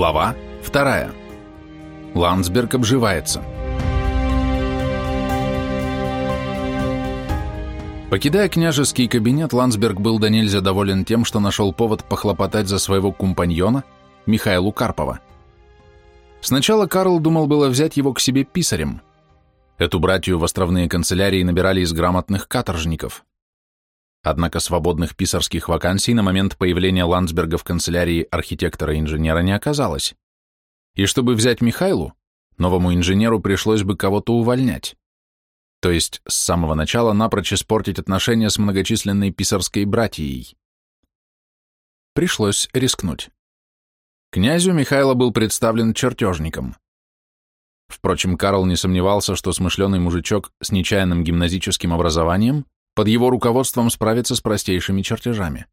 Глава вторая. Ландсберг обживается. Покидая княжеский кабинет, Ландсберг был до нельзя доволен тем, что нашел повод похлопотать за своего компаньона, Михаилу Карпова. Сначала Карл думал было взять его к себе писарем. Эту братью в островные канцелярии набирали из грамотных каторжников. Однако свободных писарских вакансий на момент появления Ландсберга в канцелярии архитектора и инженера не оказалось. И чтобы взять Михайлу, новому инженеру пришлось бы кого-то увольнять. То есть с самого начала напрочь испортить отношения с многочисленной писарской братьей. Пришлось рискнуть. Князю Михайло был представлен чертежником. Впрочем, Карл не сомневался, что смышленый мужичок с нечаянным гимназическим образованием под его руководством справиться с простейшими чертежами.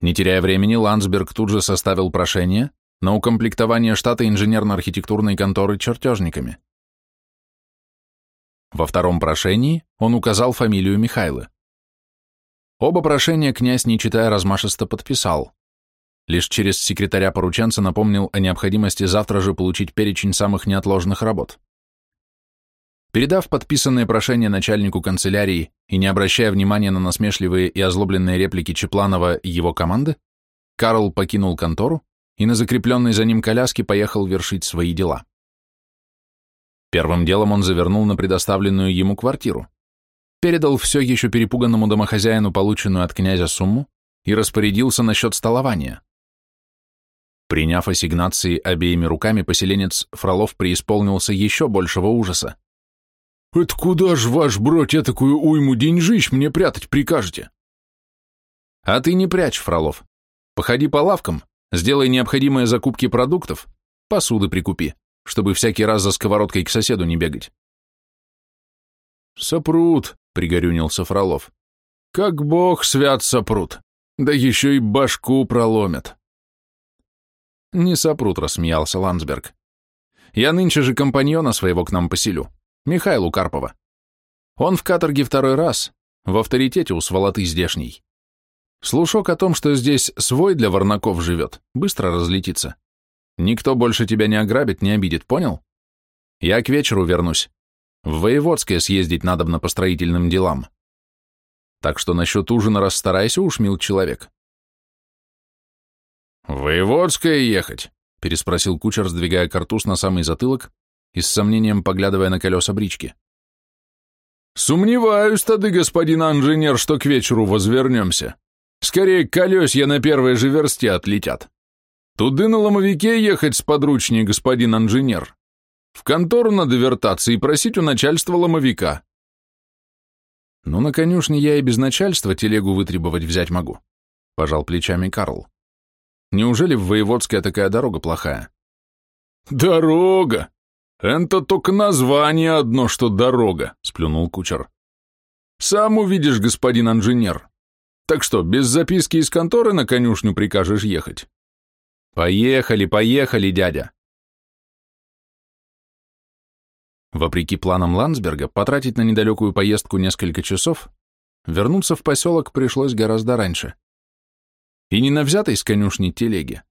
Не теряя времени, Ландсберг тут же составил прошение на укомплектование штата инженерно-архитектурной конторы чертежниками. Во втором прошении он указал фамилию Михайлы. Оба прошения князь, не читая, размашисто подписал. Лишь через секретаря-порученца напомнил о необходимости завтра же получить перечень самых неотложных работ. Передав подписанное прошение начальнику канцелярии и не обращая внимания на насмешливые и озлобленные реплики Чепланова и его команды, Карл покинул контору и на закрепленной за ним коляске поехал вершить свои дела. Первым делом он завернул на предоставленную ему квартиру, передал все еще перепуганному домохозяину полученную от князя сумму и распорядился насчет столования. Приняв ассигнации обеими руками, поселенец Фролов преисполнился еще большего ужаса. «Это куда ж, ваш бродь, такую уйму деньжищ мне прятать прикажете?» «А ты не прячь, Фролов. Походи по лавкам, сделай необходимые закупки продуктов, посуды прикупи, чтобы всякий раз за сковородкой к соседу не бегать». «Сопрут», — пригорюнился Фролов. «Как бог свят сопрут, да еще и башку проломят». «Не сопрут», — рассмеялся Ландсберг. «Я нынче же компаньона своего к нам поселю. Михайлу Карпова. Он в каторге второй раз, в авторитете у сволоты здешней. Слушок о том, что здесь свой для варнаков живет, быстро разлетится. Никто больше тебя не ограбит, не обидит, понял? Я к вечеру вернусь. В Воеводское съездить надобно по строительным делам. Так что насчет ужина расстарайся уж, мил человек. «Воеводское ехать?» — переспросил кучер, сдвигая картуз на самый затылок и с сомнением поглядывая на колеса брички. «Сомневаюсь, тады, господин инженер, что к вечеру возвернемся. Скорее, колесья на первой же версте отлетят. Туды на ломовике ехать с подручней, господин инженер. В контору надо вертаться и просить у начальства ломовика». «Ну, на конюшне я и без начальства телегу вытребовать взять могу», — пожал плечами Карл. «Неужели в Воеводская такая дорога плохая?» «Дорога!» «Это только название одно, что дорога», — сплюнул кучер. «Сам увидишь, господин инженер. Так что, без записки из конторы на конюшню прикажешь ехать?» «Поехали, поехали, дядя!» Вопреки планам Ландсберга, потратить на недалекую поездку несколько часов, вернуться в поселок пришлось гораздо раньше. И не на взятой с конюшни телеге,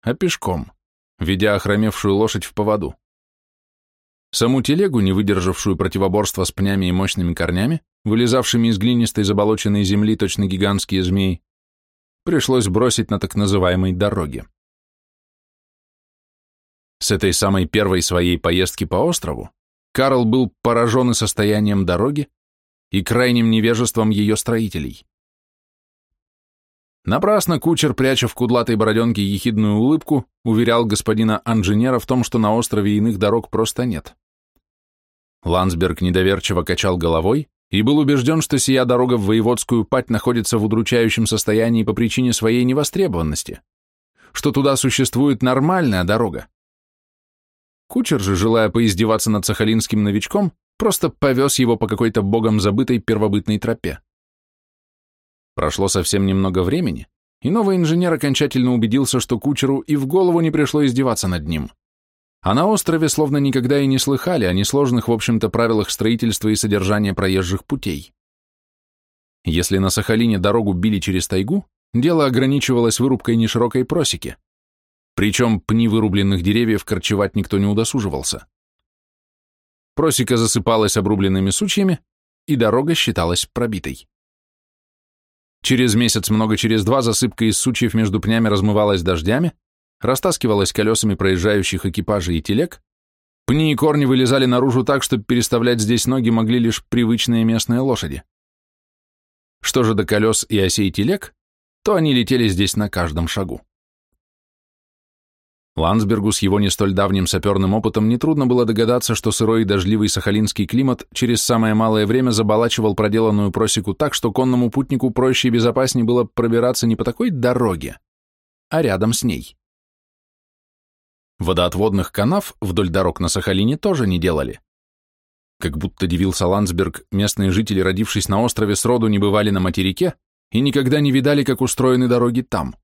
а пешком, ведя охромевшую лошадь в поводу. Саму телегу, не выдержавшую противоборства с пнями и мощными корнями, вылезавшими из глинистой заболоченной земли точно гигантские змеи, пришлось бросить на так называемой дороге. С этой самой первой своей поездки по острову Карл был поражен и состоянием дороги, и крайним невежеством ее строителей. Напрасно кучер, пряча в кудлатой бороденке ехидную улыбку, уверял господина инженера в том, что на острове иных дорог просто нет. Ландсберг недоверчиво качал головой и был убежден, что сия дорога в воеводскую пать находится в удручающем состоянии по причине своей невостребованности, что туда существует нормальная дорога. Кучер же, желая поиздеваться над сахалинским новичком, просто повез его по какой-то богом забытой первобытной тропе. Прошло совсем немного времени, и новый инженер окончательно убедился, что кучеру и в голову не пришло издеваться над ним а на острове словно никогда и не слыхали о несложных, в общем-то, правилах строительства и содержания проезжих путей. Если на Сахалине дорогу били через тайгу, дело ограничивалось вырубкой неширокой просеки. Причем пни вырубленных деревьев корчевать никто не удосуживался. Просека засыпалась обрубленными сучьями, и дорога считалась пробитой. Через месяц, много через два, засыпка из сучьев между пнями размывалась дождями, растаскивалась колесами проезжающих экипажей и телег, пни и корни вылезали наружу так, чтобы переставлять здесь ноги могли лишь привычные местные лошади. Что же до колес и осей телег, то они летели здесь на каждом шагу. Ландсбергу с его не столь давним саперным опытом нетрудно было догадаться, что сырой и дождливый сахалинский климат через самое малое время заболачивал проделанную просеку так, что конному путнику проще и безопаснее было пробираться не по такой дороге, а рядом с ней. Водоотводных канав вдоль дорог на Сахалине тоже не делали. Как будто дивился Ландсберг, местные жители, родившись на острове, сроду не бывали на материке и никогда не видали, как устроены дороги там.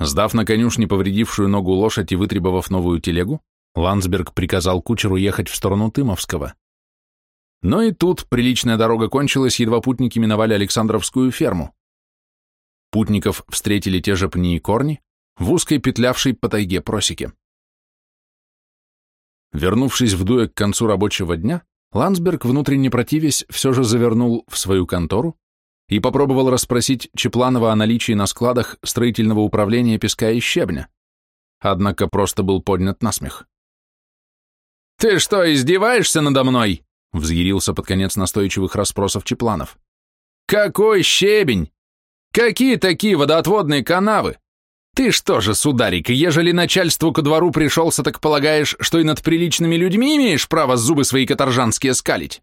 Сдав на конюшне повредившую ногу лошадь и вытребовав новую телегу, Ландсберг приказал кучеру ехать в сторону Тымовского. Но и тут приличная дорога кончилась, едва путники миновали Александровскую ферму. Путников встретили те же пни и корни в узкой петлявшей по тайге просеке. Вернувшись в дуэ к концу рабочего дня, Ландсберг, внутренне противясь, все же завернул в свою контору, и попробовал расспросить Чепланова о наличии на складах строительного управления песка и щебня, однако просто был поднят на смех. «Ты что, издеваешься надо мной?» — взъярился под конец настойчивых расспросов Чепланов. «Какой щебень? Какие такие водоотводные канавы? Ты что же, сударик, ежели начальству ко двору пришелся, так полагаешь, что и над приличными людьми имеешь право зубы свои каторжанские скалить?»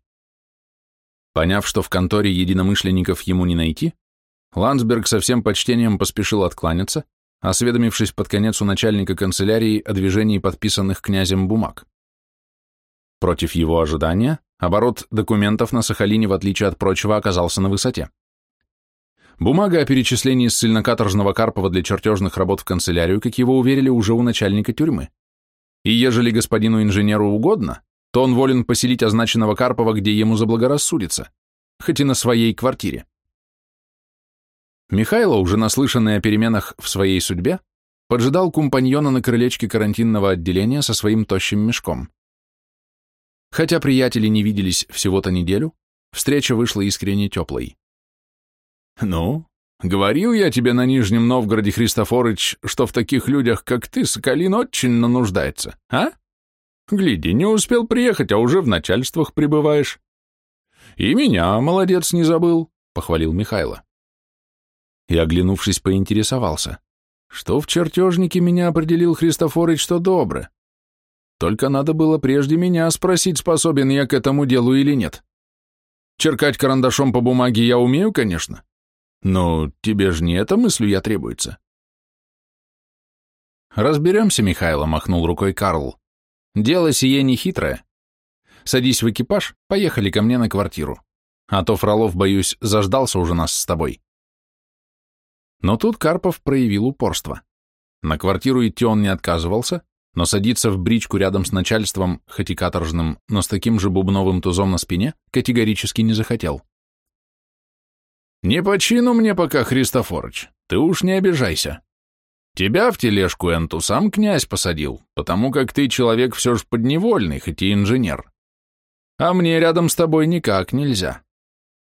Поняв, что в конторе единомышленников ему не найти, Ландсберг со всем почтением поспешил откланяться, осведомившись под конец у начальника канцелярии о движении подписанных князем бумаг. Против его ожидания, оборот документов на Сахалине, в отличие от прочего, оказался на высоте. Бумага о перечислении ссыльно-каторжного Карпова для чертежных работ в канцелярию, как его уверили, уже у начальника тюрьмы. И ежели господину инженеру угодно, то он волен поселить означенного Карпова, где ему заблагорассудится, хоть и на своей квартире. Михайло, уже наслышанный о переменах в своей судьбе, поджидал компаньона на крылечке карантинного отделения со своим тощим мешком. Хотя приятели не виделись всего-то неделю, встреча вышла искренне теплой. «Ну, говорил я тебе на Нижнем Новгороде, Христофорыч, что в таких людях, как ты, Соколин очень нуждается, а?» Гляди, не успел приехать, а уже в начальствах пребываешь. И меня, молодец, не забыл, — похвалил Михайло. И, оглянувшись, поинтересовался. Что в чертежнике меня определил Христофорыч, что добро? Только надо было прежде меня спросить, способен я к этому делу или нет. Черкать карандашом по бумаге я умею, конечно, но тебе же не это мыслью я требуется. Разберемся, Михайло, махнул рукой Карл. Дело сие не хитрое. Садись в экипаж, поехали ко мне на квартиру. А то Фролов, боюсь, заждался уже нас с тобой. Но тут Карпов проявил упорство. На квартиру идти он не отказывался, но садиться в бричку рядом с начальством, хоть и каторжным, но с таким же бубновым тузом на спине, категорически не захотел. «Не почину мне пока, Христофорыч, ты уж не обижайся. Тебя в тележку Энту сам князь посадил, потому как ты человек все ж подневольный, хоть и инженер. А мне рядом с тобой никак нельзя.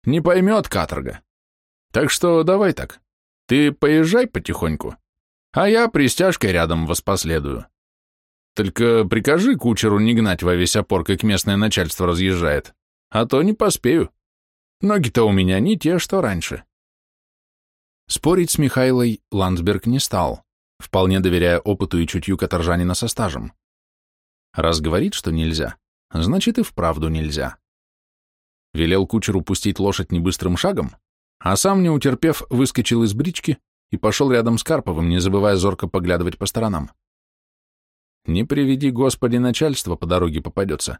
Не поймет каторга. Так что давай так, ты поезжай потихоньку, а я пристяжкой рядом воспоследую. Только прикажи кучеру не гнать во весь опор, как местное начальство разъезжает, а то не поспею. Ноги-то у меня не те, что раньше. Спорить с Михайлой Ландсберг не стал вполне доверяя опыту и чутью каторжанина со стажем. Раз говорит, что нельзя, значит и вправду нельзя. Велел кучеру пустить лошадь небыстрым шагом, а сам, не утерпев, выскочил из брички и пошел рядом с Карповым, не забывая зорко поглядывать по сторонам. Не приведи, Господи, начальство по дороге попадется.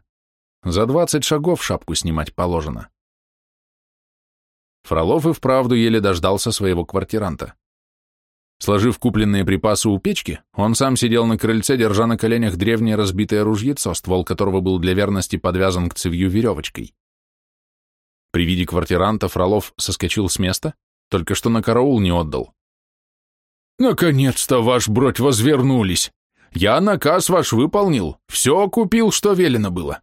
За двадцать шагов шапку снимать положено. Фролов и вправду еле дождался своего квартиранта. Сложив купленные припасы у печки, он сам сидел на крыльце, держа на коленях древнее разбитое ружьецо, ствол которого был для верности подвязан к цевью веревочкой. При виде квартиранта Фролов соскочил с места, только что на караул не отдал. Наконец-то, ваш бродь, возвернулись. Я наказ ваш выполнил, все купил, что велено было.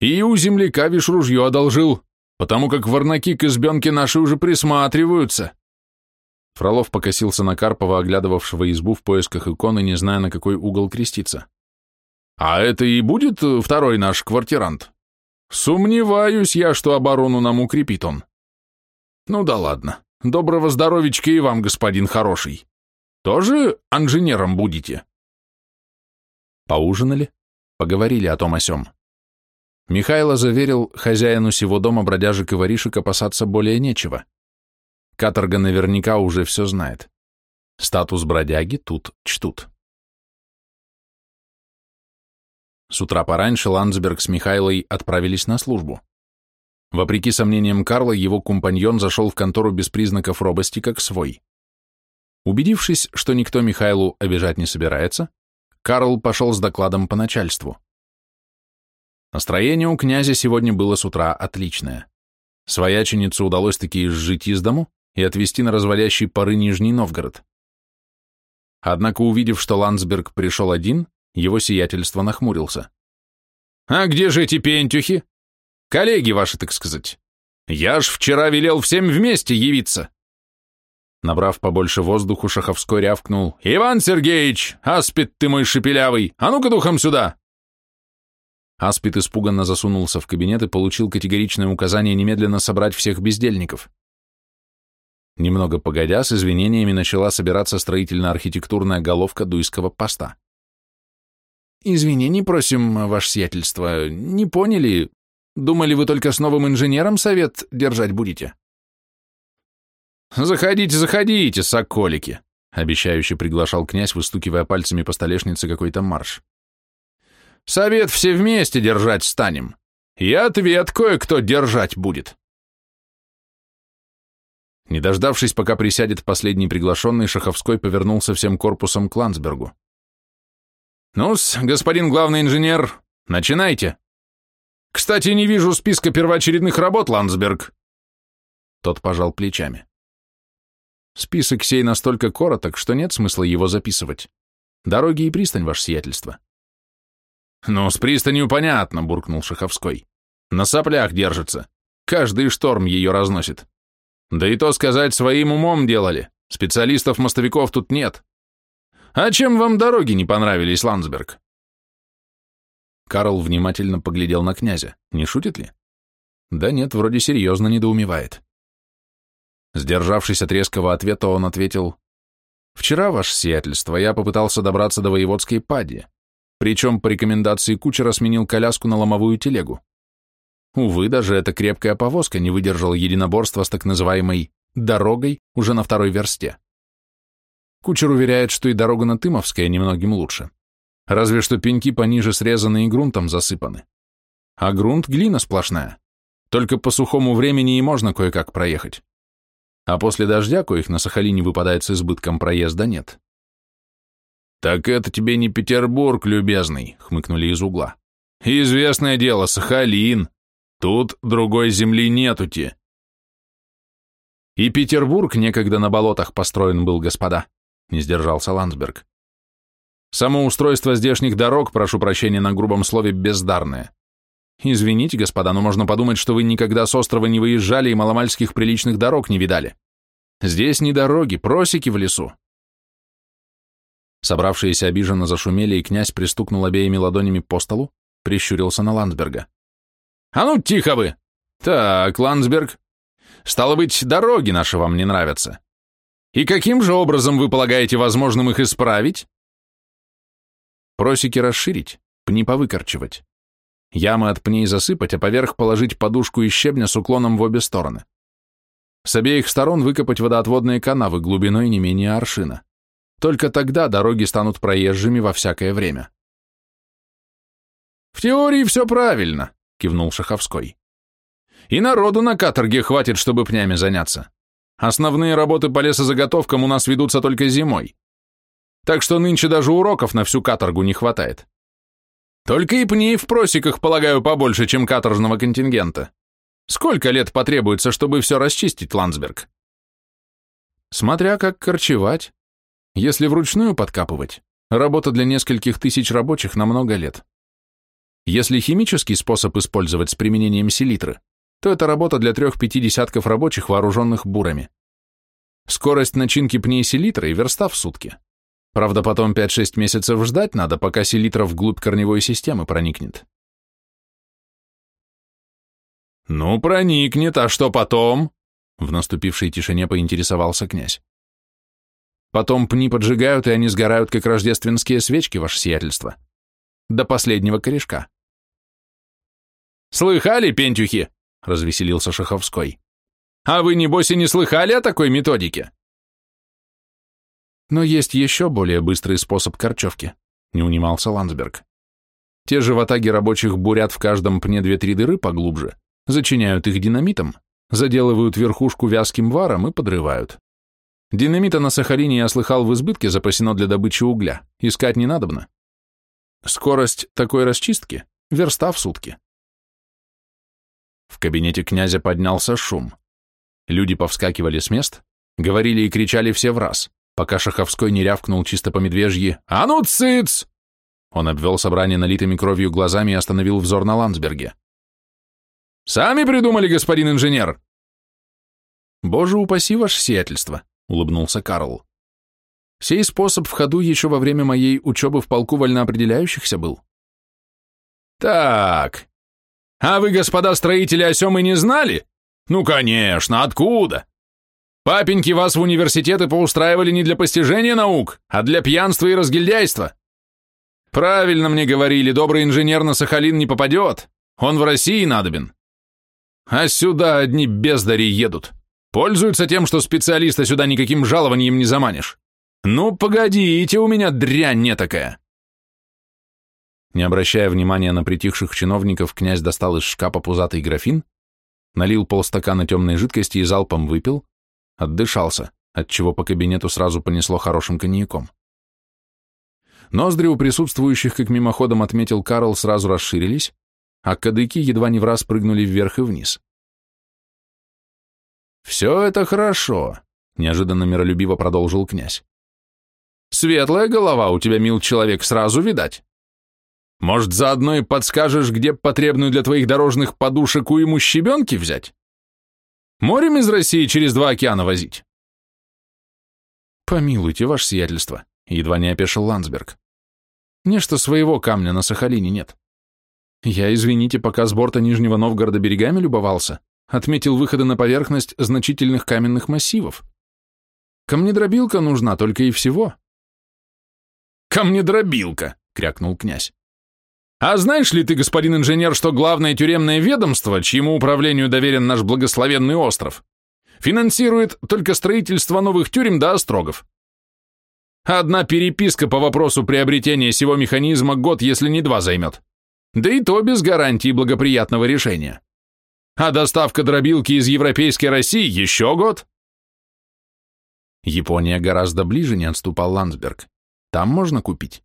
И у земляка виш ружье одолжил, потому как варнаки к избенке наши уже присматриваются. Фролов покосился на Карпова, оглядывавшего избу в поисках иконы, не зная, на какой угол креститься. «А это и будет второй наш квартирант? Сомневаюсь я, что оборону нам укрепит он. Ну да ладно. Доброго здоровичка и вам, господин хороший. Тоже инженером будете?» Поужинали, поговорили о том о сём. Михайло заверил хозяину сего дома бродяжек и воришек опасаться более нечего. Каторга наверняка уже все знает. Статус бродяги тут чтут. С утра пораньше Ландсберг с Михайлой отправились на службу. Вопреки сомнениям Карла, его компаньон зашел в контору без признаков робости, как свой. Убедившись, что никто Михайлу обижать не собирается, Карл пошел с докладом по начальству. Настроение у князя сегодня было с утра отличное. Свояченицу удалось таки изжить из дому, и отвезти на развалящий поры Нижний Новгород. Однако, увидев, что Ландсберг пришел один, его сиятельство нахмурился. «А где же эти пентюхи? Коллеги ваши, так сказать. Я ж вчера велел всем вместе явиться». Набрав побольше воздуху, Шаховской рявкнул. «Иван Сергеевич, аспид ты мой шепелявый, а ну-ка духом сюда!» Аспид испуганно засунулся в кабинет и получил категоричное указание немедленно собрать всех бездельников. Немного погодя, с извинениями начала собираться строительно-архитектурная головка Дуйского поста. «Извинений просим, ваше сиятельство. Не поняли? Думали, вы только с новым инженером совет держать будете?» «Заходите, заходите, соколики!» — обещающе приглашал князь, выстукивая пальцами по столешнице какой-то марш. «Совет все вместе держать станем, и ответ кое-кто держать будет». Не дождавшись, пока присядет последний приглашенный, Шаховской повернулся всем корпусом к Ландсбергу. «Ну-с, господин главный инженер, начинайте. Кстати, не вижу списка первоочередных работ, Ландсберг». Тот пожал плечами. Список сей настолько короток, что нет смысла его записывать. Дороги и пристань, ваше сиятельство. «Ну, с пристанью понятно», — буркнул Шаховской. «На соплях держится. Каждый шторм ее разносит. Да и то сказать, своим умом делали. Специалистов-мостовиков тут нет. А чем вам дороги не понравились, Ландсберг? Карл внимательно поглядел на князя. Не шутит ли? Да нет, вроде серьезно недоумевает. Сдержавшись от резкого ответа, он ответил, «Вчера, ваше сиятельство, я попытался добраться до воеводской пади, причем по рекомендации кучера сменил коляску на ломовую телегу. Увы, даже эта крепкая повозка не выдержала единоборства с так называемой «дорогой» уже на второй версте. Кучер уверяет, что и дорога на Тымовская немногим лучше. Разве что пеньки пониже срезаны и грунтом засыпаны. А грунт — глина сплошная. Только по сухому времени и можно кое-как проехать. А после дождя, коих на Сахалине выпадает с избытком, проезда нет. «Так это тебе не Петербург, любезный», — хмыкнули из угла. «Известное дело, Сахалин. Тут другой земли нетути. И Петербург некогда на болотах построен был, господа, не сдержался Ландсберг. Само устройство здешних дорог, прошу прощения на грубом слове, бездарное. Извините, господа, но можно подумать, что вы никогда с острова не выезжали и маломальских приличных дорог не видали. Здесь не дороги, просеки в лесу. Собравшиеся обиженно зашумели, и князь пристукнул обеими ладонями по столу, прищурился на Ландсберга. «А ну, тихо вы! Так, Ландсберг, стало быть, дороги наши вам не нравятся. И каким же образом вы полагаете возможным их исправить?» Просеки расширить, пни повыкорчевать. Ямы от пней засыпать, а поверх положить подушку из щебня с уклоном в обе стороны. С обеих сторон выкопать водоотводные канавы глубиной не менее аршина. Только тогда дороги станут проезжими во всякое время. В теории все правильно, — кивнул Шаховской. «И народу на каторге хватит, чтобы пнями заняться. Основные работы по лесозаготовкам у нас ведутся только зимой. Так что нынче даже уроков на всю каторгу не хватает. Только и пней в просеках, полагаю, побольше, чем каторжного контингента. Сколько лет потребуется, чтобы все расчистить, Ландсберг?» «Смотря как корчевать. Если вручную подкапывать, работа для нескольких тысяч рабочих на много лет. Если химический способ использовать с применением селитры, то это работа для трех-пяти десятков рабочих, вооруженных бурами. Скорость начинки пней селитрой верста в сутки. Правда, потом 5-6 месяцев ждать надо, пока селитра вглубь корневой системы проникнет. «Ну, проникнет, а что потом?» В наступившей тишине поинтересовался князь. «Потом пни поджигают, и они сгорают, как рождественские свечки, ваше сиятельство. До последнего корешка». «Слыхали, пентюхи?» — развеселился Шаховской. «А вы, небось, и не слыхали о такой методике?» Но есть еще более быстрый способ корчевки, не унимался Ландсберг. Те же ватаги рабочих бурят в каждом пне две-три дыры поглубже, зачиняют их динамитом, заделывают верхушку вязким варом и подрывают. Динамита на Сахалине, я слыхал, в избытке запасено для добычи угля, искать не надобно. Скорость такой расчистки — верста в сутки. В кабинете князя поднялся шум. Люди повскакивали с мест, говорили и кричали все в раз пока Шаховской не рявкнул чисто по медвежьи «А ну, цыц!» Он обвел собрание налитыми кровью глазами и остановил взор на Ландсберге. «Сами придумали, господин инженер!» «Боже упаси ваше сиятельство!» — улыбнулся Карл. «Сей способ в ходу еще во время моей учебы в полку вольноопределяющихся был». «Так, а вы, господа строители, о сём и не знали? Ну, конечно, откуда? Папеньки вас в университеты поустраивали не для постижения наук, а для пьянства и разгильдяйства. Правильно мне говорили, добрый инженер на Сахалин не попадет, он в России надобен. А сюда одни бездари едут. Пользуются тем, что специалиста сюда никаким жалованием не заманишь. Ну, погодите, у меня дрянь не такая. Не обращая внимания на притихших чиновников, князь достал из шкафа пузатый графин, налил полстакана темной жидкости и залпом выпил, Отдышался, отчего по кабинету сразу понесло хорошим коньяком. Ноздри у присутствующих, как мимоходом отметил Карл, сразу расширились, а кадыки едва не в раз прыгнули вверх и вниз. «Все это хорошо», — неожиданно миролюбиво продолжил князь. «Светлая голова у тебя, мил человек, сразу видать. Может, заодно и подскажешь, где потребную для твоих дорожных подушек уйму щебенки взять?» Морем из России через два океана возить?» «Помилуйте, ваше сиятельство», — едва не опешил Ландсберг. «Нечто своего камня на Сахалине нет. Я, извините, пока с борта Нижнего Новгорода берегами любовался, отметил выходы на поверхность значительных каменных массивов. Камнедробилка нужна только и всего». «Камнедробилка!» — крякнул князь. А знаешь ли ты, господин инженер, что главное тюремное ведомство, чьему управлению доверен наш благословенный остров, финансирует только строительство новых тюрем до острогов? Одна переписка по вопросу приобретения сего механизма год, если не два, займет. Да и то без гарантии благоприятного решения. А доставка дробилки из Европейской России еще год. Япония гораздо ближе, не отступал Ландсберг. Там можно купить.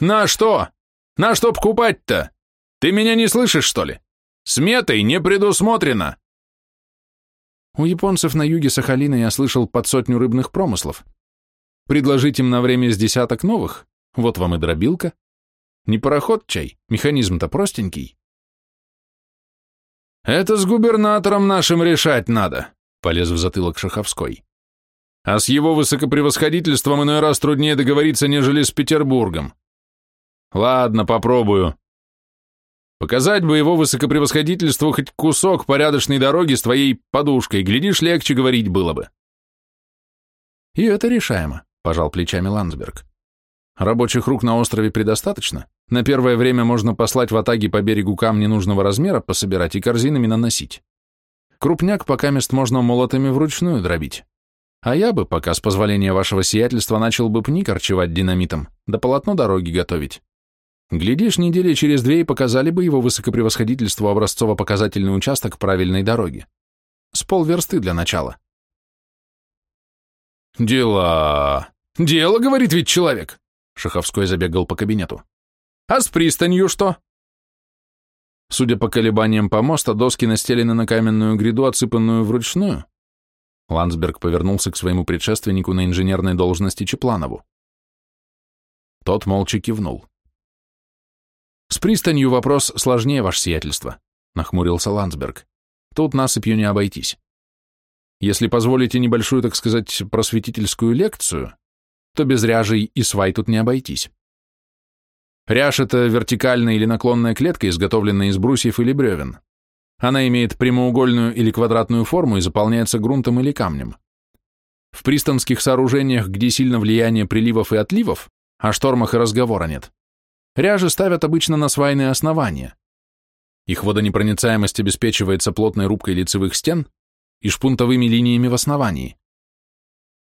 На что? На что покупать-то? Ты меня не слышишь, что ли? Сметой не предусмотрено. У японцев на юге Сахалина я слышал под сотню рыбных промыслов. Предложить им на время с десяток новых, вот вам и дробилка. Не пароход чай, механизм-то простенький. Это с губернатором нашим решать надо, полез в затылок Шаховской. А с его высокопревосходительством иной раз труднее договориться, нежели с Петербургом. Ладно, попробую. Показать бы его высокопревосходительству хоть кусок порядочной дороги с твоей подушкой, глядишь, легче говорить было бы. И это решаемо, пожал плечами Ландсберг. Рабочих рук на острове предостаточно. На первое время можно послать в атаги по берегу камни нужного размера, пособирать и корзинами наносить. Крупняк пока мест можно молотами вручную дробить. А я бы, пока с позволения вашего сиятельства, начал бы пни корчевать динамитом, да полотно дороги готовить. Глядишь, недели через две и показали бы его высокопревосходительству образцово-показательный участок правильной дороги. С полверсты для начала. «Дела... Дело, — говорит ведь человек!» Шаховской забегал по кабинету. «А с пристанью что?» Судя по колебаниям помоста, доски настелены на каменную гряду, отсыпанную вручную. Ландсберг повернулся к своему предшественнику на инженерной должности Чепланову. Тот молча кивнул. «С пристанью вопрос сложнее, ваше сиятельство», — нахмурился Ландсберг. «Тут насыпью не обойтись. Если позволите небольшую, так сказать, просветительскую лекцию, то без ряжей и свай тут не обойтись. Ряж — это вертикальная или наклонная клетка, изготовленная из брусьев или бревен. Она имеет прямоугольную или квадратную форму и заполняется грунтом или камнем. В пристанских сооружениях, где сильно влияние приливов и отливов, о штормах и разговора нет, Ряжи ставят обычно на свайные основания. Их водонепроницаемость обеспечивается плотной рубкой лицевых стен и шпунтовыми линиями в основании.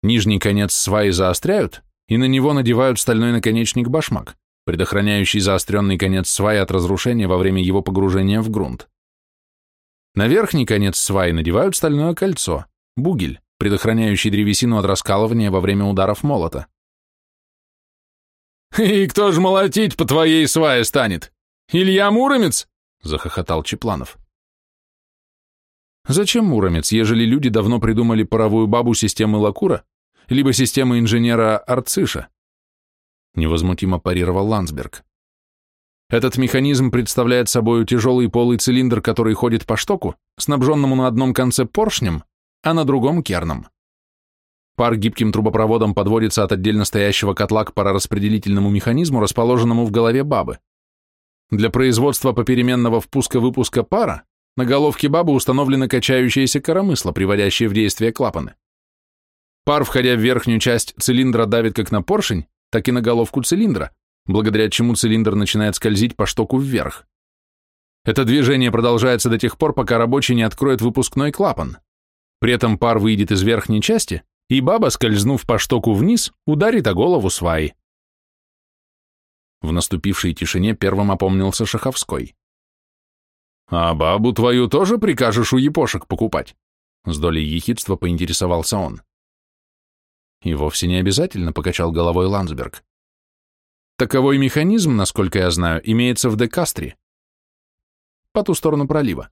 Нижний конец сваи заостряют и на него надевают стальной наконечник-башмак, предохраняющий заостренный конец сваи от разрушения во время его погружения в грунт. На верхний конец сваи надевают стальное кольцо, бугель, предохраняющий древесину от раскалывания во время ударов молота. «И кто ж молотить по твоей свае станет? Илья Муромец?» — захохотал Чепланов. «Зачем Муромец, ежели люди давно придумали паровую бабу системы Лакура, либо системы инженера Арциша?» Невозмутимо парировал Ландсберг. Этот механизм представляет собой тяжелый полый цилиндр, который ходит по штоку, снабженному на одном конце поршнем, а на другом керном. Пар гибким трубопроводом подводится от отдельно стоящего котла к парораспределительному механизму, расположенному в голове бабы. Для производства попеременного впуска-выпуска пара на головке бабы установлено качающееся коромысло, приводящее в действие клапаны. Пар, входя в верхнюю часть цилиндра, давит как на поршень, так и на головку цилиндра, благодаря чему цилиндр начинает скользить по штоку вверх. Это движение продолжается до тех пор, пока рабочий не откроет выпускной клапан. При этом пар выйдет из верхней части, и баба, скользнув по штоку вниз, ударит о голову сваи. В наступившей тишине первым опомнился Шаховской. «А бабу твою тоже прикажешь у епошек покупать?» С долей ехидства поинтересовался он. И вовсе не обязательно, покачал головой Ландсберг. Таковой механизм, насколько я знаю, имеется в Декастре. По ту сторону пролива.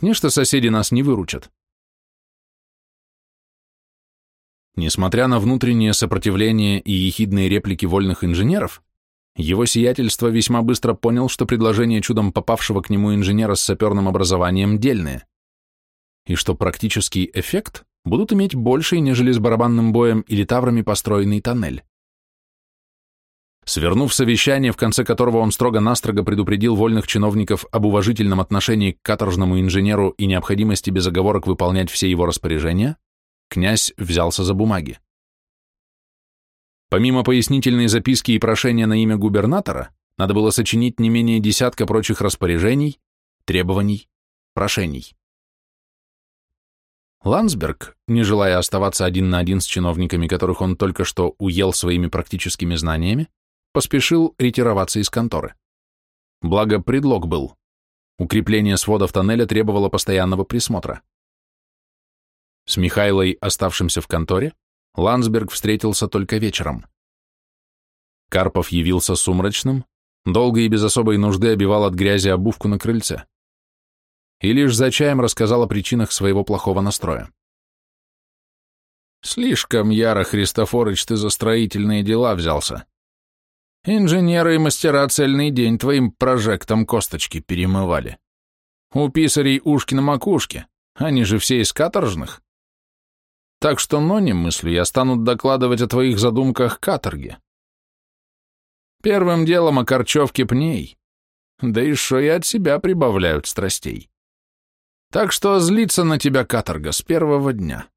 Нечто соседи нас не выручат. Несмотря на внутреннее сопротивление и ехидные реплики вольных инженеров, его сиятельство весьма быстро понял, что предложение чудом попавшего к нему инженера с саперным образованием дельное, и что практический эффект будут иметь больший, нежели с барабанным боем или таврами построенный тоннель. Свернув совещание, в конце которого он строго-настрого предупредил вольных чиновников об уважительном отношении к каторжному инженеру и необходимости без оговорок выполнять все его распоряжения, Князь взялся за бумаги. Помимо пояснительной записки и прошения на имя губернатора, надо было сочинить не менее десятка прочих распоряжений, требований, прошений. Ландсберг, не желая оставаться один на один с чиновниками, которых он только что уел своими практическими знаниями, поспешил ретироваться из конторы. Благо, предлог был. Укрепление сводов тоннеля требовало постоянного присмотра. С Михайлой, оставшимся в конторе, Ландсберг встретился только вечером. Карпов явился сумрачным, долго и без особой нужды обивал от грязи обувку на крыльце. И лишь за чаем рассказал о причинах своего плохого настроя. «Слишком яро, Христофорыч, ты за строительные дела взялся. Инженеры и мастера цельный день твоим прожектом косточки перемывали. У писарей ушки на макушке, они же все из каторжных. Так что нони мыслю я станут докладывать о твоих задумках каторге. Первым делом о корчевке пней, да и шо и от себя прибавляют страстей. Так что злиться на тебя каторга с первого дня.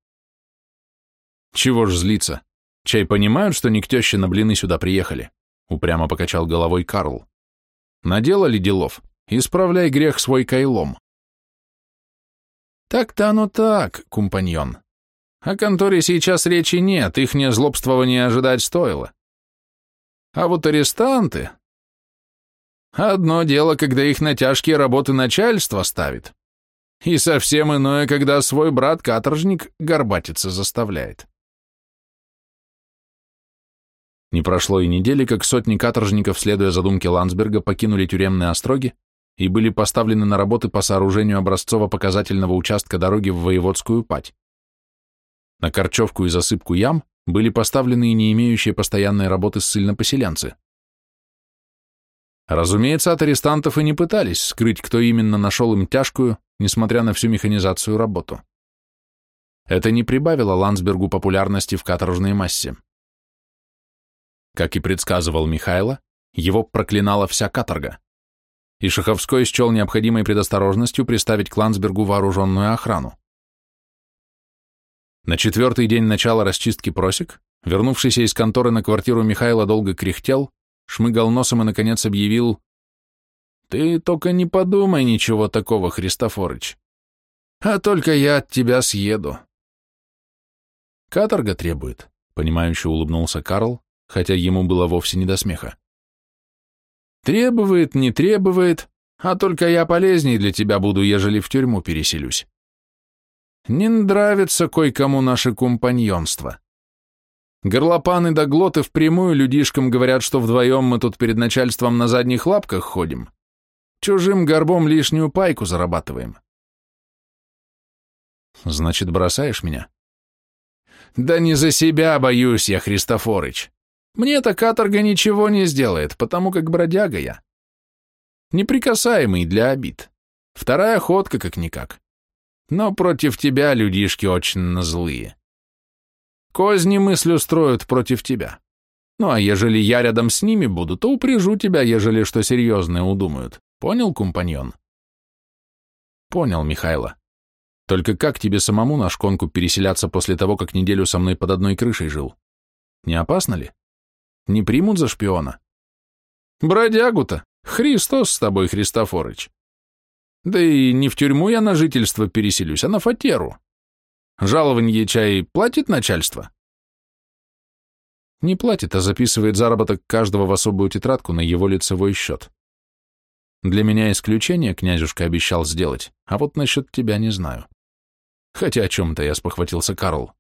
Чего ж злиться? Чай понимают, что не к теще на блины сюда приехали? Упрямо покачал головой Карл. Наделали делов, исправляй грех свой кайлом. Так-то оно так, компаньон, о конторе сейчас речи нет, их не злобствования ожидать стоило. А вот арестанты... Одно дело, когда их на тяжкие работы начальство ставит, и совсем иное, когда свой брат-каторжник горбатиться заставляет. Не прошло и недели, как сотни каторжников, следуя задумке Ландсберга, покинули тюремные остроги и были поставлены на работы по сооружению образцово-показательного участка дороги в воеводскую пать. На корчевку и засыпку ям были поставлены и не имеющие постоянной работы ссыльно-поселенцы. Разумеется, от арестантов и не пытались скрыть, кто именно нашел им тяжкую, несмотря на всю механизацию работу. Это не прибавило Ландсбергу популярности в каторжной массе. Как и предсказывал Михайло, его проклинала вся каторга, и Шаховской счел необходимой предосторожностью приставить к Ландсбергу вооруженную охрану. На четвертый день начала расчистки просек, вернувшийся из конторы на квартиру Михайла долго кряхтел, шмыгал носом и, наконец, объявил «Ты только не подумай ничего такого, Христофорыч, а только я от тебя съеду». «Каторга требует», — понимающе улыбнулся Карл, хотя ему было вовсе не до смеха. «Требует, не требует, а только я полезней для тебя буду, ежели в тюрьму переселюсь. Не нравится кое-кому наше компаньонство. Горлопаны да глоты впрямую людишкам говорят, что вдвоем мы тут перед начальством на задних лапках ходим. Чужим горбом лишнюю пайку зарабатываем. Значит, бросаешь меня? Да не за себя боюсь я, Христофорыч. Мне-то каторга ничего не сделает, потому как бродяга я. Неприкасаемый для обид. Вторая ходка как-никак. Но против тебя людишки очень злые. Козни мысль устроят против тебя. Ну а ежели я рядом с ними буду, то упряжу тебя, ежели что серьезное удумают. Понял, компаньон? Понял, Михайло. Только как тебе самому на шконку переселяться после того, как неделю со мной под одной крышей жил? Не опасно ли? Не примут за шпиона? Бродягу-то! Христос с тобой, Христофорыч. Да и не в тюрьму я на жительство переселюсь, а на фатеру. Жалованье чай платит начальство? Не платит, а записывает заработок каждого в особую тетрадку на его лицевой счет. Для меня исключение князюшка обещал сделать, а вот насчет тебя не знаю. Хотя о чем-то я спохватился, Карл.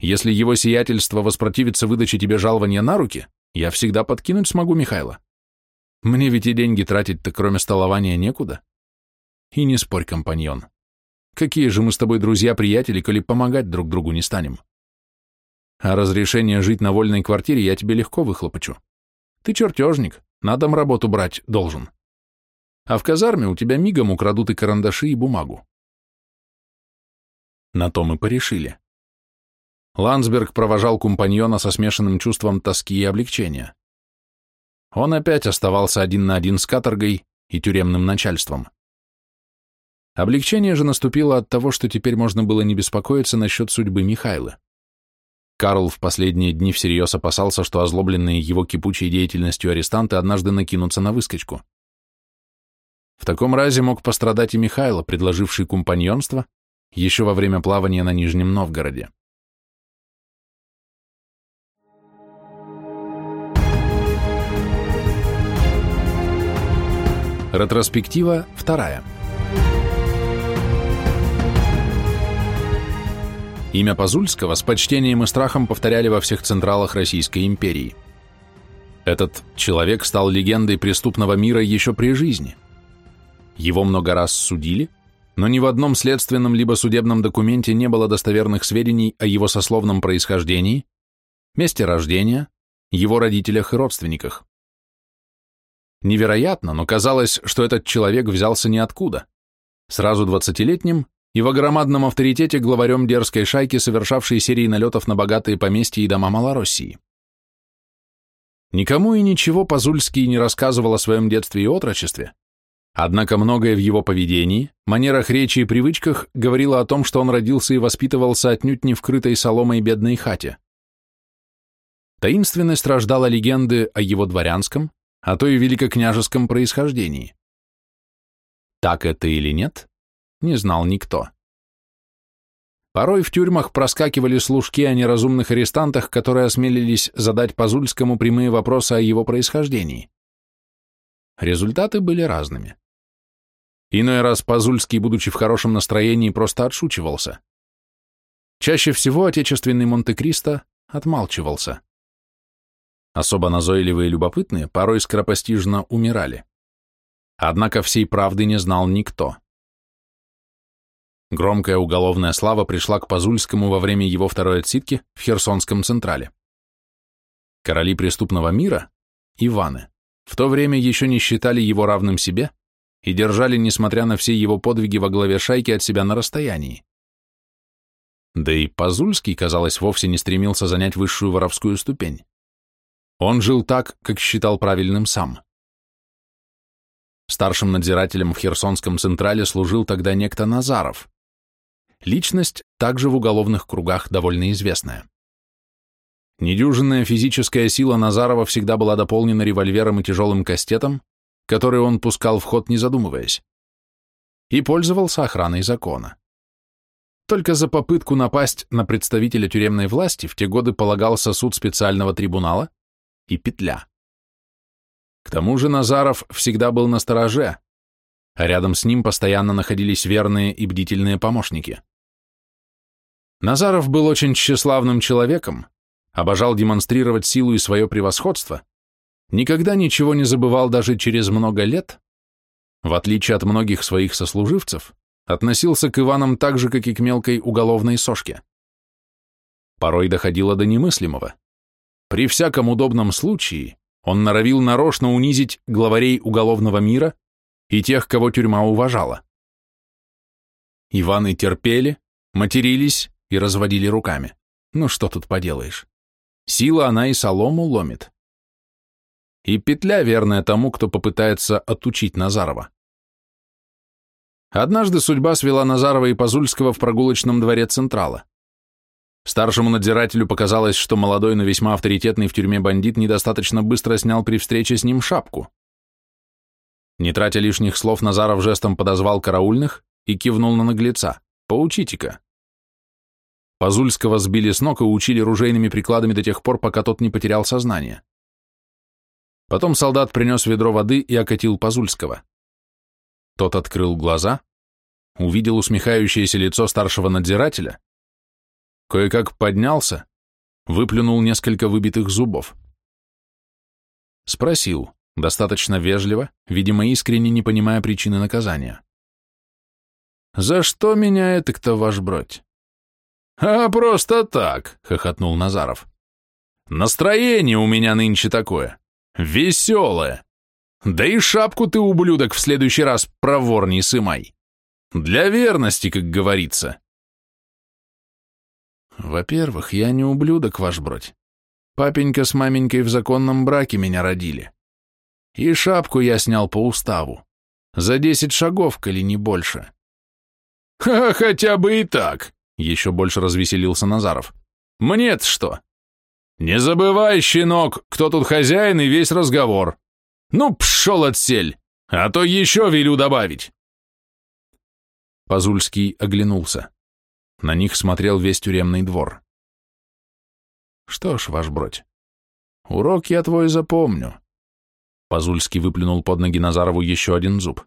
Если его сиятельство воспротивится выдаче тебе жалования на руки, я всегда подкинуть смогу Михайла. Мне ведь и деньги тратить-то кроме столования некуда. И не спорь, компаньон. Какие же мы с тобой друзья-приятели, коли помогать друг другу не станем? А разрешение жить на вольной квартире я тебе легко выхлопочу. Ты чертежник, на дом работу брать должен. А в казарме у тебя мигом украдут и карандаши, и бумагу. На то мы порешили. Ландсберг провожал компаньона со смешанным чувством тоски и облегчения. Он опять оставался один на один с каторгой и тюремным начальством. Облегчение же наступило от того, что теперь можно было не беспокоиться насчет судьбы Михайла. Карл в последние дни всерьез опасался, что озлобленные его кипучей деятельностью арестанты однажды накинутся на выскочку. В таком разе мог пострадать и Михайло, предложивший компаньонство еще во время плавания на Нижнем Новгороде. Ретроспектива вторая. Имя Пазульского с почтением и страхом повторяли во всех централах Российской империи. Этот человек стал легендой преступного мира еще при жизни. Его много раз судили, но ни в одном следственном либо судебном документе не было достоверных сведений о его сословном происхождении, месте рождения, его родителях и родственниках. Невероятно, но казалось, что этот человек взялся ниоткуда. Сразу двадцатилетним и в громадном авторитете главарем дерзкой шайки, совершавшей серии налетов на богатые поместья и дома Малороссии. Никому и ничего Пазульский не рассказывал о своем детстве и отрочестве, однако многое в его поведении, манерах речи и привычках говорило о том, что он родился и воспитывался отнюдь не в крытой соломой бедной хате. Таинственность рождала легенды о его дворянском, а то и великокняжеском происхождении. Так это или нет, не знал никто. Порой в тюрьмах проскакивали служки о неразумных арестантах, которые осмелились задать Пазульскому прямые вопросы о его происхождении. Результаты были разными. Иной раз Пазульский, будучи в хорошем настроении, просто отшучивался. Чаще всего отечественный Монте-Кристо отмалчивался. Особо назойливые и любопытные порой скоропостижно умирали. Однако всей правды не знал никто. Громкая уголовная слава пришла к Пазульскому во время его второй отсидки в Херсонском Централе. Короли преступного мира, Иваны, в то время еще не считали его равным себе и держали, несмотря на все его подвиги во главе шайки, от себя на расстоянии. Да и Пазульский, казалось, вовсе не стремился занять высшую воровскую ступень. Он жил так, как считал правильным сам. Старшим надзирателем в Херсонском Централе служил тогда некто Назаров. Личность также в уголовных кругах довольно известная. Недюжинная физическая сила Назарова всегда была дополнена револьвером и тяжелым кастетом, который он пускал в ход, не задумываясь, и пользовался охраной закона. Только за попытку напасть на представителя тюремной власти в те годы полагался суд специального трибунала и петля. К тому же Назаров всегда был на стороже, а рядом с ним постоянно находились верные и бдительные помощники. Назаров был очень тщеславным человеком, обожал демонстрировать силу и свое превосходство, никогда ничего не забывал даже через много лет, в отличие от многих своих сослуживцев, относился к Иванам так же, как и к мелкой уголовной сошке. Порой доходило до немыслимого. При всяком удобном случае он норовил нарочно унизить главарей уголовного мира и тех, кого тюрьма уважала. Иваны терпели, матерились и разводили руками. Ну что тут поделаешь? Сила она и солому ломит. И петля верная тому, кто попытается отучить Назарова. Однажды судьба свела Назарова и Пазульского в прогулочном дворе Централа. Старшему надзирателю показалось, что молодой, но весьма авторитетный в тюрьме бандит недостаточно быстро снял при встрече с ним шапку. Не тратя лишних слов, Назаров жестом подозвал караульных и кивнул на наглеца. «Поучите-ка». Пазульского сбили с ног и учили ружейными прикладами до тех пор, пока тот не потерял сознание. Потом солдат принес ведро воды и окатил Пазульского. Тот открыл глаза, увидел усмехающееся лицо старшего надзирателя, кое-как поднялся, выплюнул несколько выбитых зубов. Спросил, достаточно вежливо, видимо, искренне не понимая причины наказания. «За что меня это кто, ваш бродь?» «А просто так», — хохотнул Назаров. «Настроение у меня нынче такое, веселое. Да и шапку ты, ублюдок, в следующий раз проворней сымай. Для верности, как говорится. Во-первых, я не ублюдок, ваш бродь. Папенька с маменькой в законном браке меня родили. И шапку я снял по уставу. За десять шагов, коли не больше. «Ха, хотя бы и так!» — еще больше развеселился Назаров. «Мне-то что? Не забывай, щенок, кто тут хозяин и весь разговор. Ну, пшел отсель, а то еще велю добавить. Пазульский оглянулся. На них смотрел весь тюремный двор. Что ж, ваш бродь, урок я твой запомню. Пазульский выплюнул под ноги Назарову еще один зуб.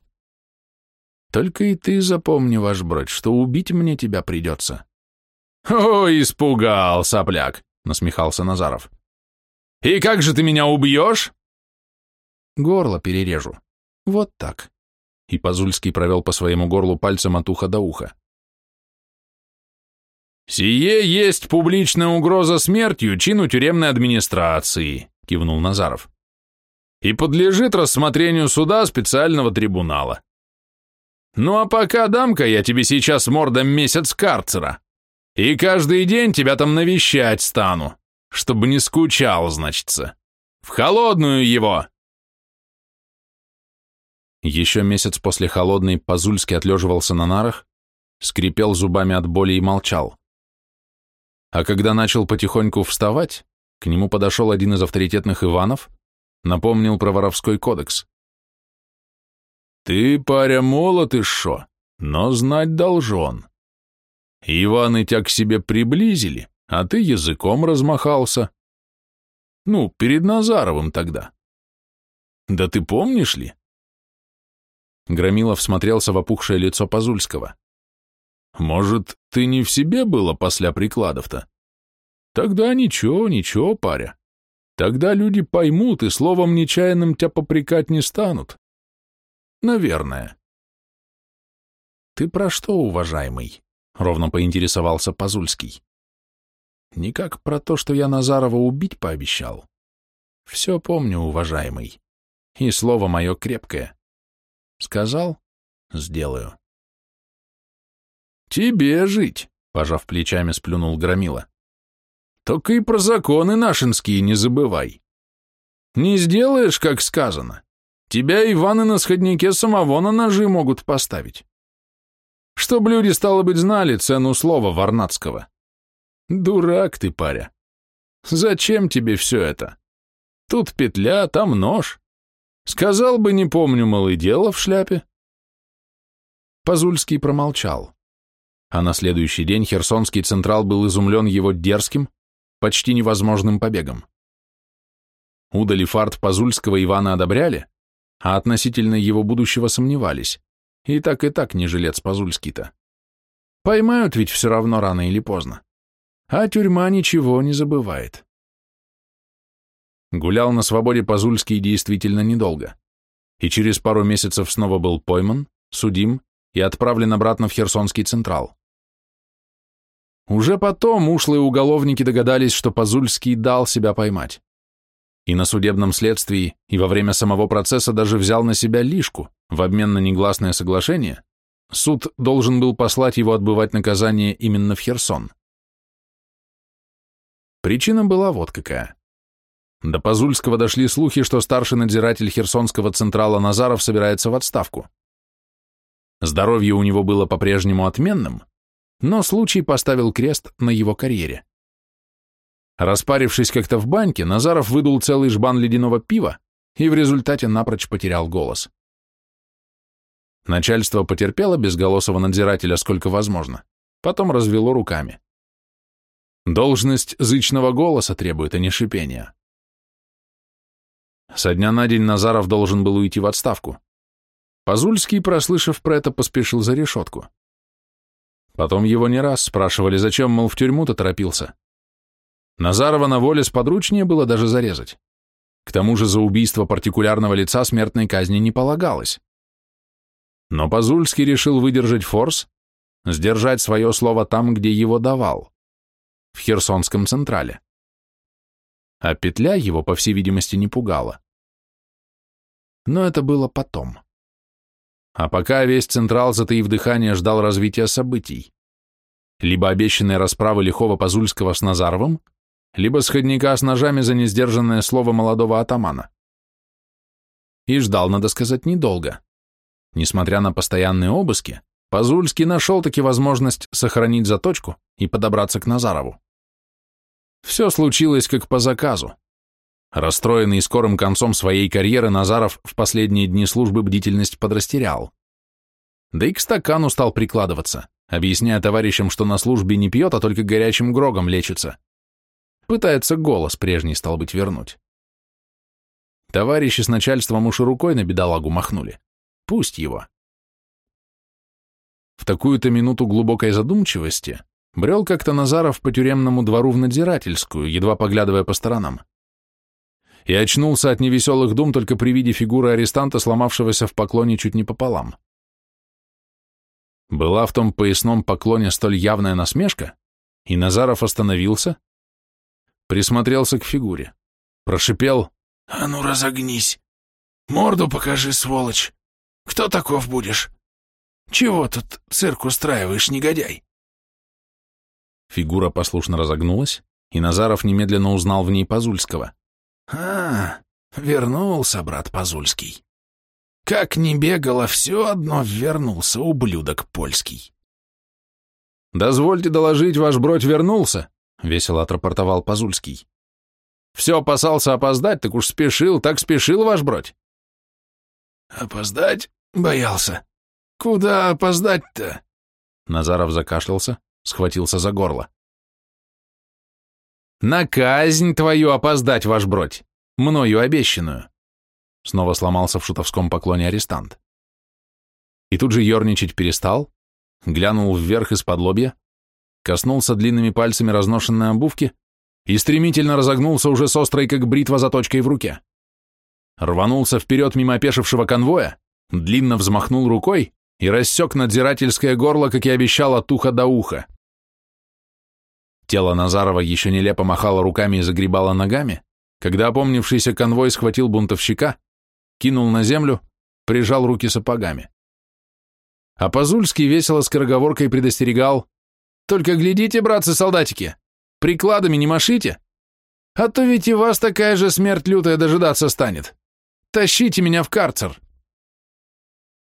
Только и ты запомни, ваш бродь, что убить мне тебя придется. О, испугал, сопляк, насмехался Назаров. И как же ты меня убьешь? Горло перережу. Вот так. И Пазульский провел по своему горлу пальцем от уха до уха. «Сие есть публичная угроза смертью чину тюремной администрации», кивнул Назаров. «И подлежит рассмотрению суда специального трибунала. Ну а пока дам-ка я тебе сейчас мордом месяц карцера, и каждый день тебя там навещать стану, чтобы не скучал, значится. В холодную его!» Еще месяц после холодной Пазульский отлеживался на нарах, скрипел зубами от боли и молчал. А когда начал потихоньку вставать, к нему подошел один из авторитетных Иванов, напомнил про воровской кодекс. «Ты, паря, молод и шо, но знать должен. Иваны тебя к себе приблизили, а ты языком размахался. Ну, перед Назаровым тогда. Да ты помнишь ли, Громилов смотрелся в опухшее лицо Пазульского. «Может, ты не в себе было после прикладов-то? Тогда ничего, ничего, паря. Тогда люди поймут и словом нечаянным тебя попрекать не станут. Наверное». Ты про что, уважаемый? Ровно поинтересовался Пазульский. Никак про то, что я Назарова убить пообещал. Все помню, уважаемый. И слово мое крепкое. Сказал — сделаю. Тебе жить, пожав плечами, сплюнул Громила. Только и про законы нашинские не забывай. Не сделаешь, как сказано. Тебя Иваны на сходнике самого на ножи могут поставить. Чтоб люди, стало быть, знали цену слова Варнацкого. Дурак ты, паря. Зачем тебе все это? Тут петля, там нож. Сказал бы, не помню, мол, дело в шляпе. Пазульский промолчал. А на следующий день Херсонский Централ был изумлен его дерзким, почти невозможным побегом. Удали фарт Пазульского Ивана одобряли, а относительно его будущего сомневались. И так и так не жилец Пазульский-то. Поймают ведь все равно рано или поздно. А тюрьма ничего не забывает. Гулял на свободе Пазульский действительно недолго. И через пару месяцев снова был пойман, судим и отправлен обратно в Херсонский Централ. Уже потом ушлые уголовники догадались, что Пазульский дал себя поймать. И на судебном следствии, и во время самого процесса даже взял на себя лишку в обмен на негласное соглашение. Суд должен был послать его отбывать наказание именно в Херсон. Причина была вот какая. До Пазульского дошли слухи, что старший надзиратель Херсонского Централа Назаров собирается в отставку. Здоровье у него было по-прежнему отменным, но случай поставил крест на его карьере. Распарившись как-то в баньке, Назаров выдул целый жбан ледяного пива и в результате напрочь потерял голос. Начальство потерпело безголосого надзирателя сколько возможно, потом развело руками. Должность зычного голоса требует, а не шипения. Со дня на день Назаров должен был уйти в отставку. Пазульский, прослышав про это, поспешил за решетку. Потом его не раз спрашивали, зачем, мол, в тюрьму-то торопился. Назарова на воле сподручнее было даже зарезать. К тому же за убийство партикулярного лица смертной казни не полагалось. Но Пазульский решил выдержать форс, сдержать свое слово там, где его давал, в Херсонском Централе. А петля его, по всей видимости, не пугала. Но это было потом. А пока весь Централ, затаив дыхание, ждал развития событий. Либо обещанной расправы лихого Пазульского с Назаровым, либо сходника с ножами за несдержанное слово молодого атамана. И ждал, надо сказать, недолго. Несмотря на постоянные обыски, Пазульский нашел-таки возможность сохранить заточку и подобраться к Назарову. Все случилось как по заказу. Расстроенный скорым концом своей карьеры, Назаров в последние дни службы бдительность подрастерял. Да и к стакану стал прикладываться, объясняя товарищам, что на службе не пьет, а только горячим грогом лечится. Пытается голос прежний, стал быть, вернуть. Товарищи с начальством уж рукой на бедолагу махнули. Пусть его. В такую-то минуту глубокой задумчивости брел как-то Назаров по тюремному двору в надзирательскую, едва поглядывая по сторонам и очнулся от невеселых дум только при виде фигуры арестанта, сломавшегося в поклоне чуть не пополам. Была в том поясном поклоне столь явная насмешка, и Назаров остановился, присмотрелся к фигуре, прошипел «А ну разогнись! Морду покажи, сволочь! Кто таков будешь? Чего тут цирк устраиваешь, негодяй?» Фигура послушно разогнулась, и Назаров немедленно узнал в ней Пазульского. А, вернулся брат Пазульский. Как не бегало, все одно вернулся, ублюдок польский. «Дозвольте доложить, ваш бродь вернулся», — весело отрапортовал Пазульский. «Все опасался опоздать, так уж спешил, так спешил ваш бродь». «Опоздать? Боялся. Куда опоздать-то?» Назаров закашлялся, схватился за горло. «На казнь твою опоздать, ваш бродь! Мною обещанную!» Снова сломался в шутовском поклоне арестант. И тут же ерничать перестал, глянул вверх из-под лобья, коснулся длинными пальцами разношенной обувки и стремительно разогнулся уже с острой, как бритва, заточкой в руке. Рванулся вперед мимо опешившего конвоя, длинно взмахнул рукой и рассек надзирательское горло, как и обещал, от уха до уха. Тело Назарова еще нелепо махало руками и загребало ногами, когда опомнившийся конвой схватил бунтовщика, кинул на землю, прижал руки сапогами. А Пазульский весело скороговоркой предостерегал «Только глядите, братцы-солдатики, прикладами не машите, а то ведь и вас такая же смерть лютая дожидаться станет. Тащите меня в карцер!»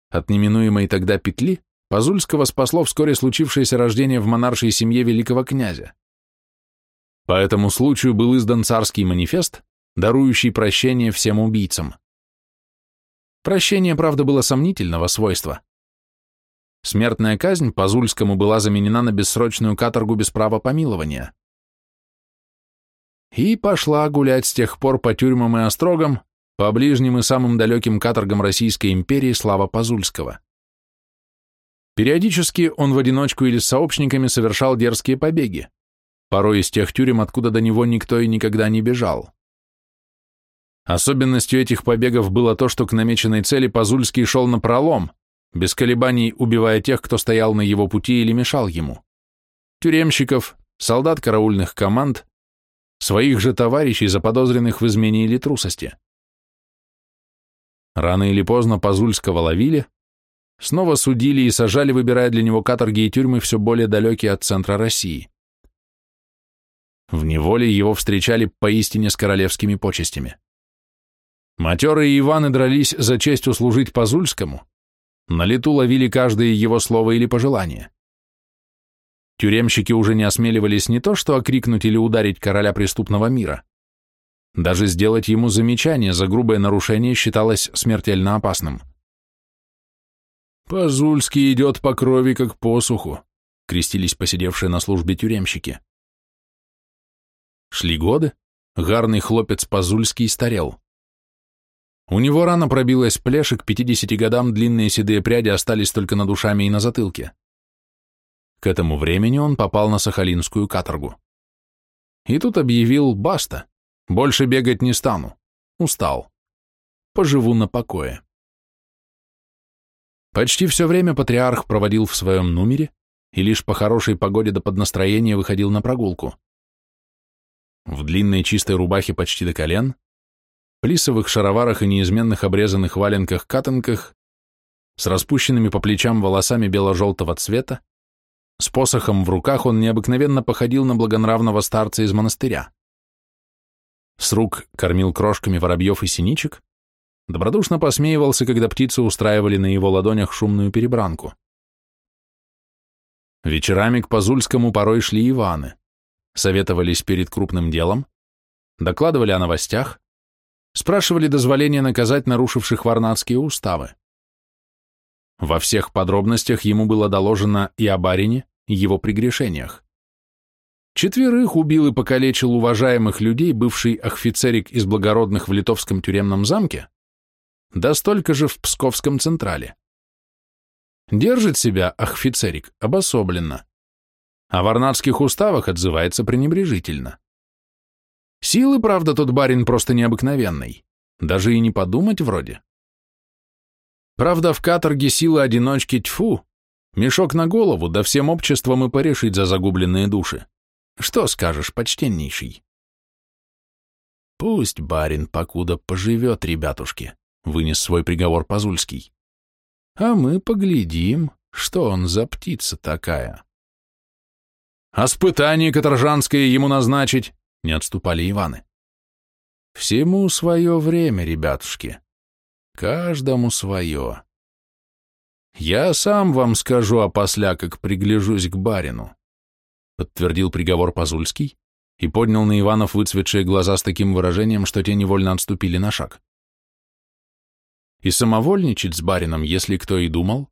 От неминуемой тогда петли Пазульского спасло вскоре случившееся рождение в монаршей семье великого князя. По этому случаю был издан царский манифест, дарующий прощение всем убийцам. Прощение, правда, было сомнительного свойства. Смертная казнь по Зульскому была заменена на бессрочную каторгу без права помилования. И пошла гулять с тех пор по тюрьмам и острогам, по ближним и самым далеким каторгам Российской империи слава Пазульского. Периодически он в одиночку или с сообщниками совершал дерзкие побеги, порой из тех тюрем, откуда до него никто и никогда не бежал. Особенностью этих побегов было то, что к намеченной цели Пазульский шел на пролом, без колебаний убивая тех, кто стоял на его пути или мешал ему. Тюремщиков, солдат караульных команд, своих же товарищей, заподозренных в измене или трусости. Рано или поздно Пазульского ловили, снова судили и сажали, выбирая для него каторги и тюрьмы все более далекие от центра России. В неволе его встречали поистине с королевскими почестями. Матерые Иваны дрались за честь услужить Пазульскому, на лету ловили каждое его слово или пожелание. Тюремщики уже не осмеливались не то что окрикнуть или ударить короля преступного мира, даже сделать ему замечание за грубое нарушение считалось смертельно опасным. «Пазульский идет по крови, как по суху», — крестились посидевшие на службе тюремщики. Шли годы, гарный хлопец Пазульский старел. У него рано пробилась плешь, и к 50 годам длинные седые пряди остались только над ушами и на затылке. К этому времени он попал на Сахалинскую каторгу. И тут объявил «баста», больше бегать не стану, устал, поживу на покое. Почти все время патриарх проводил в своем номере и лишь по хорошей погоде до поднастроения выходил на прогулку в длинной чистой рубахе почти до колен, плисовых шароварах и неизменных обрезанных валенках-катанках, с распущенными по плечам волосами бело-желтого цвета, с посохом в руках он необыкновенно походил на благонравного старца из монастыря. С рук кормил крошками воробьев и синичек, добродушно посмеивался, когда птицы устраивали на его ладонях шумную перебранку. Вечерами к Пазульскому порой шли Иваны советовались перед крупным делом, докладывали о новостях, спрашивали дозволения наказать нарушивших варнадские уставы. Во всех подробностях ему было доложено и о барине, и его прегрешениях. Четверых убил и покалечил уважаемых людей бывший офицерик из благородных в литовском тюремном замке, да столько же в Псковском централе. Держит себя офицерик обособленно, о варнадских уставах отзывается пренебрежительно. Силы, правда, тот барин просто необыкновенный, даже и не подумать вроде. Правда, в каторге силы одиночки тьфу, мешок на голову, да всем обществом и порешить за загубленные души. Что скажешь, почтеннейший? Пусть барин покуда поживет, ребятушки, вынес свой приговор Пазульский. А мы поглядим, что он за птица такая. «Испытание каторжанское ему назначить!» — не отступали Иваны. «Всему свое время, ребятушки. Каждому свое. Я сам вам скажу опосля, как пригляжусь к барину», — подтвердил приговор Пазульский и поднял на Иванов выцветшие глаза с таким выражением, что те невольно отступили на шаг. И самовольничать с барином, если кто и думал,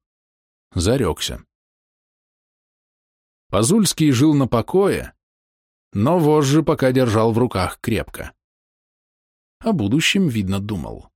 зарекся. Пазульский жил на покое, но вожжи пока держал в руках крепко. О будущем, видно, думал.